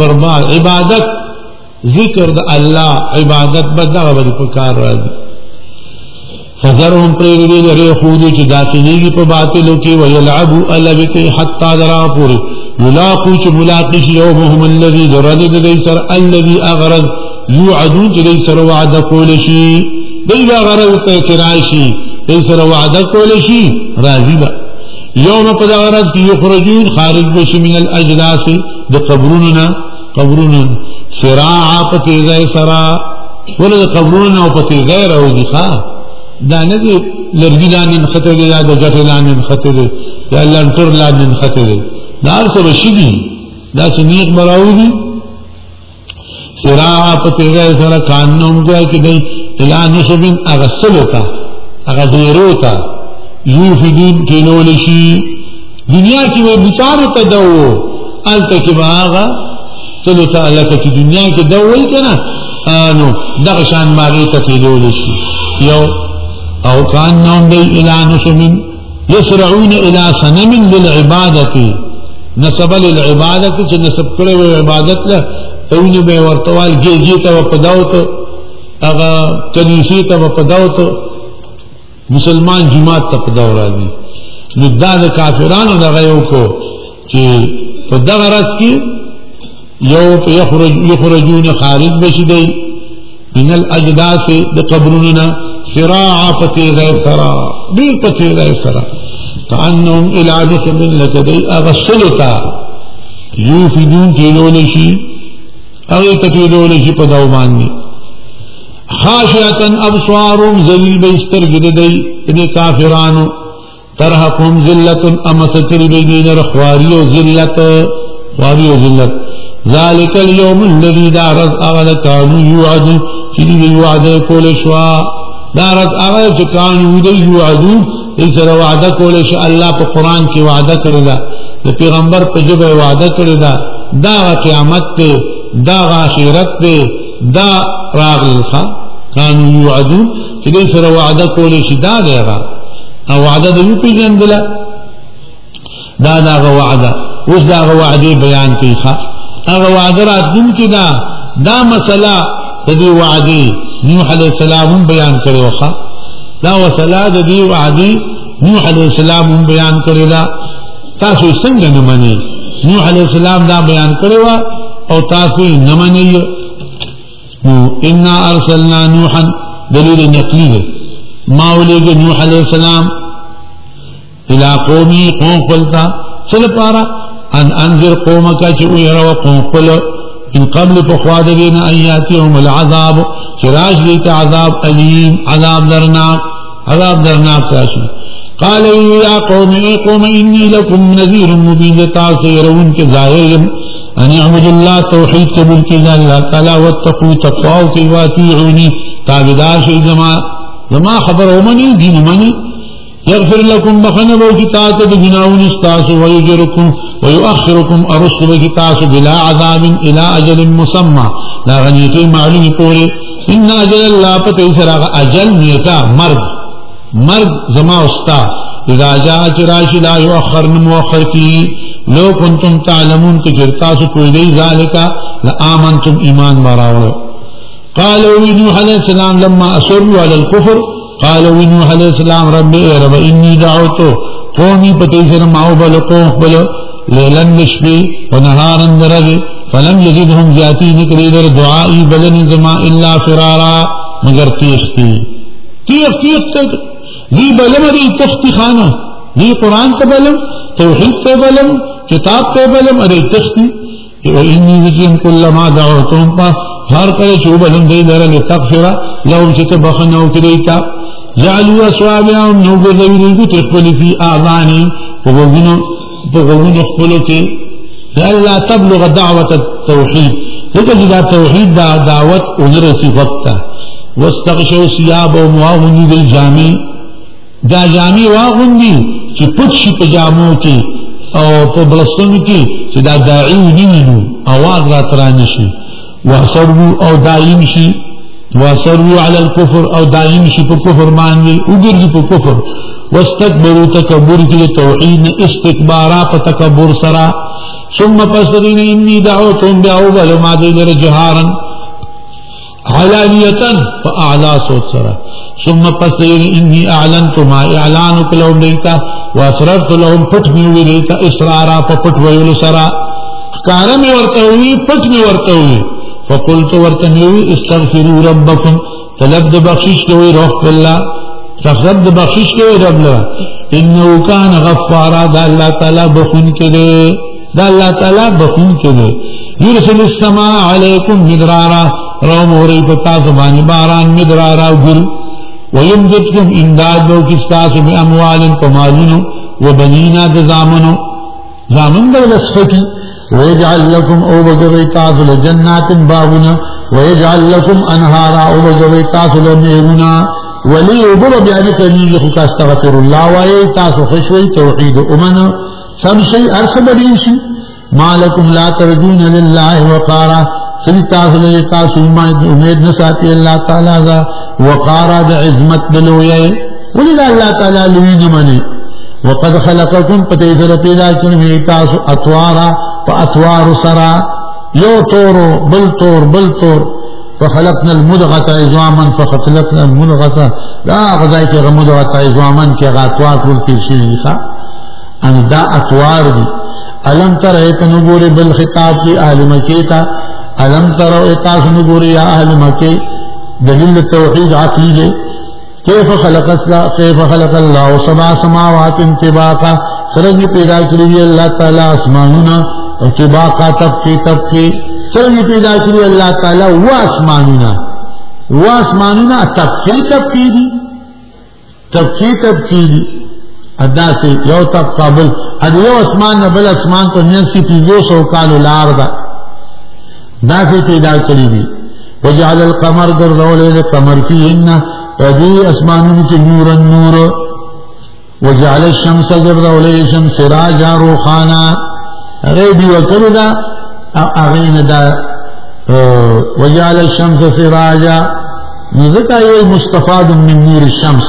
برباد عبادت ذکر دا اللہ عبادت بدا بل پکار را دی فضر ہم پر بھی لرے خودی چی داتی نیگی پر باطلو کی ویلعبو اللہ بکی حتی درا پوری ملاقو چی ملاقش یومہم اللذی درد دی سر اللذی اغرد یو عدون چی دی سر وعد کولشی دی با غرد تیرائشی دی سر وعد کولشی راضی با یوم پدارت کی یخرجون خارج بشی من الاجداس دا قبروننا قبروننا سراعا پتیزای سراع ولی دا قبروننا و پتیزای رو دی خواه دا ندی لرگی لانن خطر دی دا گٹ لانن خطر دی یا لانتر لانن خطر دی دا عرص بشدی دا سنیق براو دی سراعا پتیزای سراع کاننم گویا که دی الان نصبین اغسلو تا اغزیرو تا یو حدود کینول شي دنیا کې وې بچار ته دو الته کې باغه څلو تعالی کې دنیا دول کنه انو دغشان شان ماغه ته يو او كان نوم دي الى نسم يسرعون الى سنم للعباده نسب للعباده چې نسب کړو عبادت له اونې به ورتوال جې جې ته په داوته مسلمان جماعت ته په دورا دي نو دا د کافرانو دغه یو کو چې په دغه راز کې یو یخرج یخرجون خارج بشي دی من الاجداث د قبروننا سراع فتي غير سرا دي فتي غير سرا كأنهم إلى عدس من لكدي أغسلتا يوفدون تيلون شي أغي تفيدون شي قدو ماني خاشعتن ابصارهم ذلیل بیستر گددی دی کافرانو ترحقهم ذلت امستر بیدین رخواری و ذلت خواری و ذلت ذالک اليوم الذي دا رز اغل کانو یوعدو چیدی دی وعده کول شوا دا رز اغل چکانو دی یوعدو ایسر وعده کول شوا اللہ پا قرآن کی وعده کرده دا پیغمبر پا جبه وعده کرده دا غا قیامت تے دا غا آخرت تے دا راغل خا کانو یعدون چې دې سره وعده کول شي دا دی را او وعده دې پیژندله دا دا وعده اوس دا وعده بیان کوي خا هغه وعده راتلون کې دا دا مسله د دې وعده نوح علی السلام بیان کړو خا دا وسلا د دې وعده نوح علی السلام بیان کړی دا تاسو څنګه نه منئ نوح علی السلام دا بیان کړو او تاسو نه منئ انا ارسلنا نوحا دلیل نقلی ہے ما ولی کے نوح علیہ السلام الى قومی قوم قلتا سل پارا ان انذر قوم کا چو یرو قوم قل ان قبل پخواد بین ایاتیهم العذاب چراش دیتا عذاب قلیم عذاب درنا عذاب درنا چاشو قال ایو یا قومی قوم انی لکم نذیر مبین تاسو یرون کے ظاہر ان اعبد الله توحيد قبول کی دا الله تعالی وتقوا تقوا او کی واتیعونی تابعدار شي زما خبر اومنی دين منی يغفر لكم بخنا بو کی تاسو ويجركم ويؤخركم ارسل کی تاسو بلا عذاب الى اجل مسمى لا غنيتي معلوم قولي ان اجل الله فتيسر اجل ميتا مرد مرد زما استاس اذا جاءت راشد لا يؤخر مؤخر فيه لو کنتم تعلمون کہ کوئی گئی ذالکا لآمنتم ایمان نوح نوح علیہ علیہ السلام السلام لما اصروا الكفر رب رب اے انی دعوتو قومی بل بل لیلن فلم جاتی نکلی در دعائی تم تالمون فرارا مگر تیخ تیخ تی تیسرے قرآن کا بلم توحید پہ بلم کتاب پہ بلم ارے تختی او انی وجین كل ما دعوتوں پا دعوتهم هر کله چې وبلم دې دره لتغفر لهم چې بخنه او کړيتا جعلوا اصابعهم نو ګرځوي دې فی في اذاني وګونو وګونو خپل کې لا تبلغ دعوة التوحيد ذكر دا توحيد دا دعوة أجر صفتا واستغشوا ثيابهم واغني بالجامع دا جامع واغني چې پټ شي په جامو کې او په بلستون کې چې دا داعي ونیو اواز را ترانه شي واصروا او دایم شي واسرو علی الكفر او دایم شي په کفر باندې وګرځي په کفر واستكبروا تکبر کې توحید استکبارا په تکبر سره ثم پسرین انی دعوتهم بیا بلو بل ما دې جهارا علانیتن پا پا اعلا سوچ سرا سرا ثم پس یعنی ما دیتا دیتا میوی اسرارا کارا میں میں استغفرو ربکم بخشش بخشش روح باللہ رب انہو کان غفارا دا اللہ تعالی بخون کے دے دا اللہ تعالی بخون کے دے یرسل السماء علیکم مدرارا رو موري پتا سبان باران مدرا را گر ويمددكم امداد بو کستاسو بی اموالن پمالنو وبنینا دزامنو زامن بل اسفتی ويجعل لكم او بغوي تاسو لجنات باغنا ويجعل لكم انهارا او بغوي تاسو لنهرنا ولي وبر بيان تنيجي خو استغفر الله واي تاسو خشوي توحيد امنا سمشي ارسبريشي ما لكم لا ترجون لله وقارا سلتا سلتا سلما امید نساتی اللہ تعالی دا وقارا دا عظمت بلویے ولی دا اللہ تعالی لوی نمانے وقد خلقكم پتیزر پیدا کنوی تاسو اتوارا پا اتوار سرا یو تورو بل تور بل تور فخلقنا المدغة عظاما فخلقنا المدغة لا غذائی که مدغة عظاما که غاتوار کل تیرشیلی خوا ان دا اتوار دی علم تر ایتنو بوری بالخطاب دی آل مکیتا علم تر نگوری یا اہل مکی دلیل توحید عقلی دے کیف خلق اللہ کیف خلق اللہ سماوات انتباقا سرنگی پیدا کری دی اللہ تعالی وہ آسمانا وہ آسمان تب اسمانونا تب کی جی تب کی تب کی دی ادا سے یو تب قابل بل یو اسمان آسمان نہ بل آسمان تو نی چیزوں سے دا پیدا کری دی وجعل القمر در رولے دے قمر کی انہ فدی اسمانوں کی نور النور وجعل الشمس در رولے شمس سراجا روخانا دی وکر دا اغین دا اه، وجعل الشمس سراجا نذکا یہ مستفاد من نور الشمس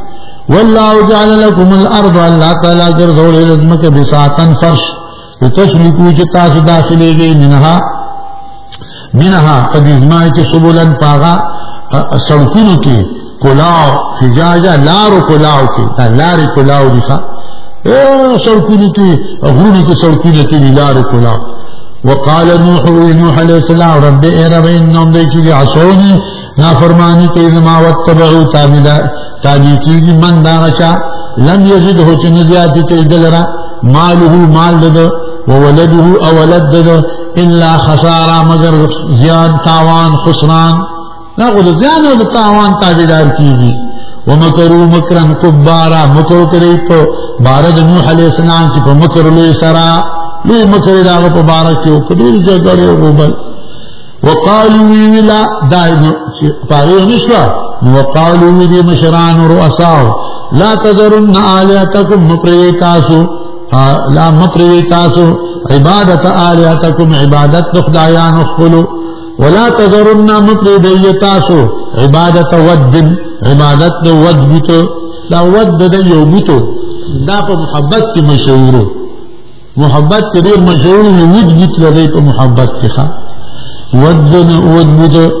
والله جعل لكم الارض الله تعالی ګرځول لزمکه بساطن فرش تشرکو چې تاسو داخليږئ منها منها قد ازمائك سبولن فاغا سوكنك کې کلاو فجاجا لارو کلاو كي لاري لارې کلاو دي ښه سوكنك کې غرونو کې لارو کلاو وقال نوح إيه، نوح عليه السلام رب اے إيه، رب انهم دیکي عصوني نافرمانی كي زما وتبعو تابعدار تاجی کی من دانا چا لن یزد ہو چن زیادی تی دل را مالو مال دادو وولده اولد دادو الا خسارا مگر زیاد تاوان خسران نا قد زیاد دادو تاوان تاجی دار کی ومکرو مکرن کبارا مکرو کری پو بارد نوح علیہ السلام چی پو مکر لی سرا لی مکر دارو پو بارد چیو کدیل زیادر یو بل وقالو ویولا دائنو پاگیو نشوا وقالوا دی مشران ورؤساو لا تذرن آلهتكم مقريتاسو لا مقريتاسو عبادة آلهتكم عبادة تخدعيان اخفلو ولا تذرن مقريتاسو عبادة ود عبادة ود بتو لا ود دا یو بیتو دا پا محبت كي مشورو محبت كي دير مشورو ود بتو دا محبت كي خا ود ود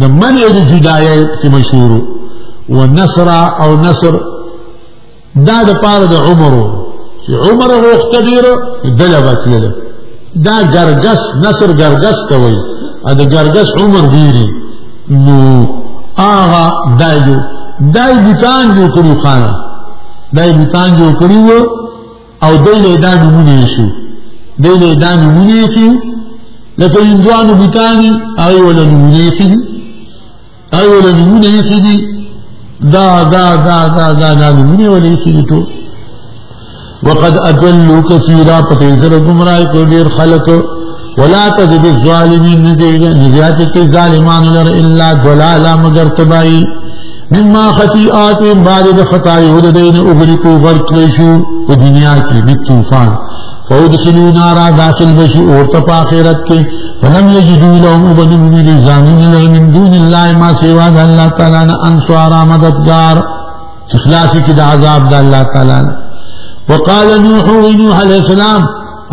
من منع د جدایۍ مشهور و او نصر دا دا پار دا عمر چې عمر وخته ډیر دله وسله دا ګرګس نصر ګرګس ته هذا ا عمر ديري نو هغه دایو دای بطان جو کړو خانا دای بطان جو کړی او دای دا نمونه شو دای دا نمونه شو لکه هندوانو بوتانی هغه آه، ولا نمونه شو آیا لنمونه ایسی دی دا دا دا دا دا دا نمونه ولی ایسی دی تو وقد ادلو کثیرا پتیزر گمرائی کو دیر خلق ولا تجد الظالمین ندیگا نزیاتی کی ظالمان لر الا دلالا مگر تبائی مما خطیئات بارد خطائی ولدین اغلقو غرقلشو و دنیا کی بطوفان فودخلو نارا داخل بشی اور تپ آخرت کے فلم يجدوا لهم أبد من من دون الله ما سوى ذا الله تعالى أنصار مددگار إخلاصك دا عذاب دا الله تعالى وقال نوح نوح عليه السلام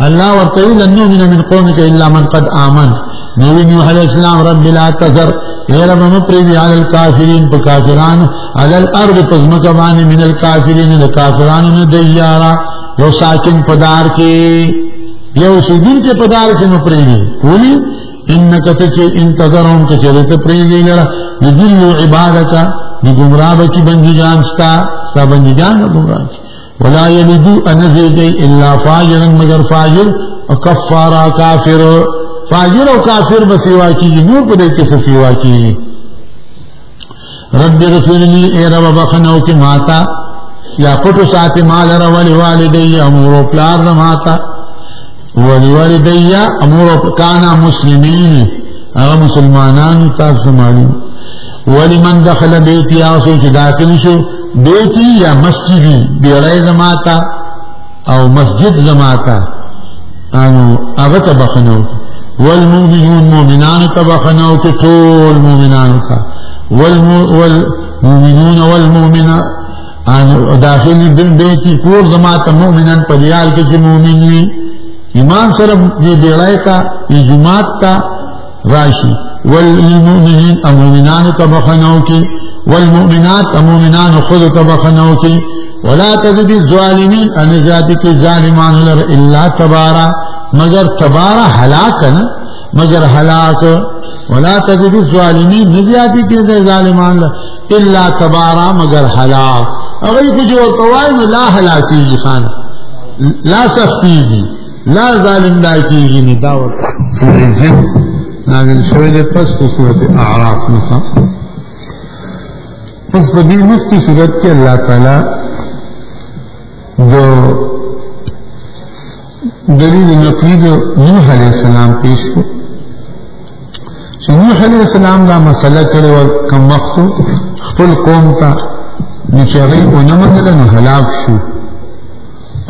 الله ورطيل أن نؤمن من قومك إلا من قد آمن نبي نوح عليه السلام رب لا تذر يا رب مطربي على الكافرين بكافران على الأرض تزمك من الكافرين لكافران ديارا وساكن فداركي یو سیدین کے پدار کے نو پریگی ولی انکا تچے انتظرون کچے دیتا پریگی لڑا نجلو عبادتا نگمراہ بکی بندگان ستا ستا بندگان گمراہ کی ولا یلدو انزے گئی الا فاجرا مگر فاجر او کفارا کافر فاجر او کافر بسیوا کی نور پدے کسے سیوا کی رب غفرنی اے رب بخنو کی ماتا یا پٹو ساتے مال رولی والدی امورو پلار نماتا ولوالدیا امور کانا مسلمین اغا مسلمانان تاب سمالی ولمن دخل بیتی آسو چی داخل شو بیتی یا مسجدی بیرائی زماتا او مسجد زماتا انو اغا تبخنو والمؤمنون مؤمنان تبخنو تطول مؤمنان تا والمؤمنون والمؤمنان داخل بیتی کور زماتا مؤمنان پدیال کچی مؤمنی ایمان سره دې بیړای تا جمعات کا راشي والمؤمنین امومنان تبخنو کی والمؤمنات امومنان خود تبخنو کی ولا تزد الظالمین انزاد کی ظالمان لر الا تبارا مگر تبارا هلاکن مگر هلاک ولا تزد الظالمین نزیاتی کی ظالمان لر الا تبارا مگر هلاک اگر کچھ اور قوائم لا هلاکی خان لا سختی لا ظالم لا کیږي دا ورته سورې جن نازل شوې ده پس په سورې اعراف نه پس په دې مستي صورت کې الله تعالی جو دلیل نقلی دو نوح علیہ السلام پیش کو نوح علیہ السلام دا مسئلہ کرے ور کم وقتو خپل قوم تا نچه غیب و نمدل نو حلاق شو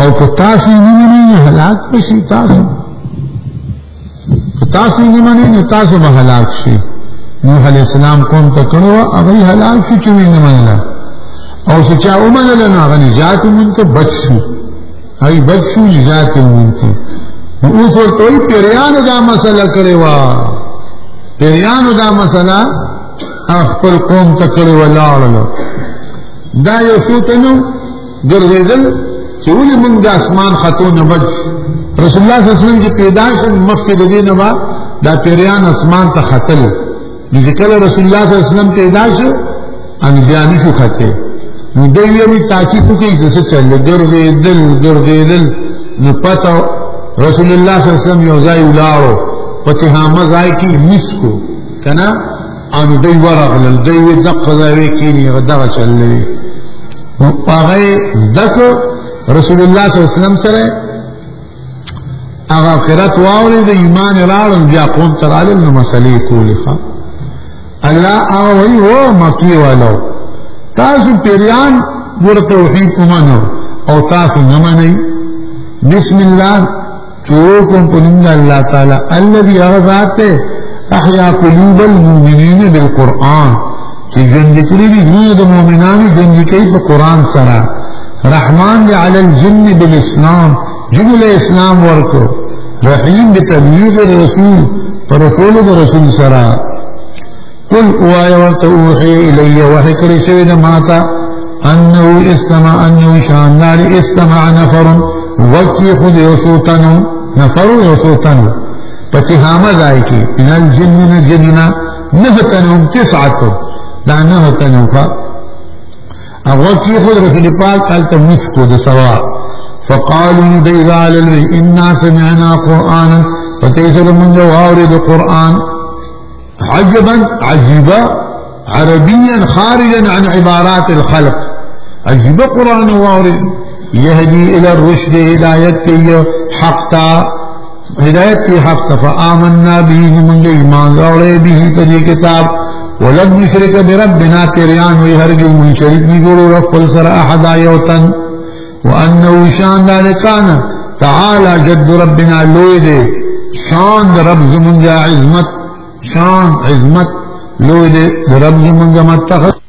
او که تاسو نه منئ هلاک پشي تاسو که تاسو نه منئ نو تاسو به هلاک شئ نوح علیہ السلام قوم ته کړو هغه هلاک شو چې وینه منله او چې چا ومنله نو هغه نجات مونته بچ شو هغه بچ شو نجات مونته نو اوس ورته پیریانو دا مسله کړې وا پیریانو دا مسله خپل قوم ته کړې ولاړلو دا یو څه نو ګرځېدل چې ولې موږ د اسمان خطو نه بچ رسول الله صلی الله علیه وسلم چې پیدا شو مخکې د دینه با دا پیریان اسمان ته خطل نو ذکر رسول الله صلی الله علیه وسلم پیدا شو ان بیان شو خطه نو دوی ویلي تاسو ته کې څه چل درغې دل درغې دل نو پتا رسول الله صلی الله علیه وسلم یو ځای ولاړو پته هامه ځای کې مس کو کنا ان دوی ورغلل دوی دقه ځای کې نه غدا چلې په هغه دکو رسول الله صلی الله علیه وسلم سره هغه قرات واوري د ایمان راړم بیا قوم تر عالم نو مسلې کولې ښا الله او وی و مکی والو تاسو پیریان ور توحید کومانو او تاسو نه منئ بسم الله چوکم پنند الله تعالی الذي اغذات احیا قلوب المؤمنین بالقران چې جن ذکر دي د مؤمنانو جن کې په قران سره رحمان دے علی الجن بالاسلام جن لے اسلام ورکو رحیم دے الرسول پر رسول دے رسول سرا قل اوایا ورطا اوحی الی وحی کری شوید ماتا انہو استماع انہو شان شاندار استماع نفر وکی خود یسوتنو نفر یسوتنو پتی حامد آئی کی من الجن جننا نہتن نفتنو تسعتو دا نفتنو کا اغوكي خود رسول پاک قال تو مسکو سوا فقالوا دیغا علی انا سمعنا قرانا فتیسل من جو اورد قران عجبا عجبا عربيا خارجا عن عبارات الخلق عجبا قران وارد يهدي الى الرشد هدايت حق هدايت حق فآمنا به من ایمان اور به په كتاب ولد مشرک بربنا تیریان وی هرگز منشرک نی ګورو رب خپل سره احد ایوتن وانه شان ذالکان تعالی جد ربنا لوی دے شان رب زمونږه عظمت شان عظمت لوی دے رب زمونږه متخذ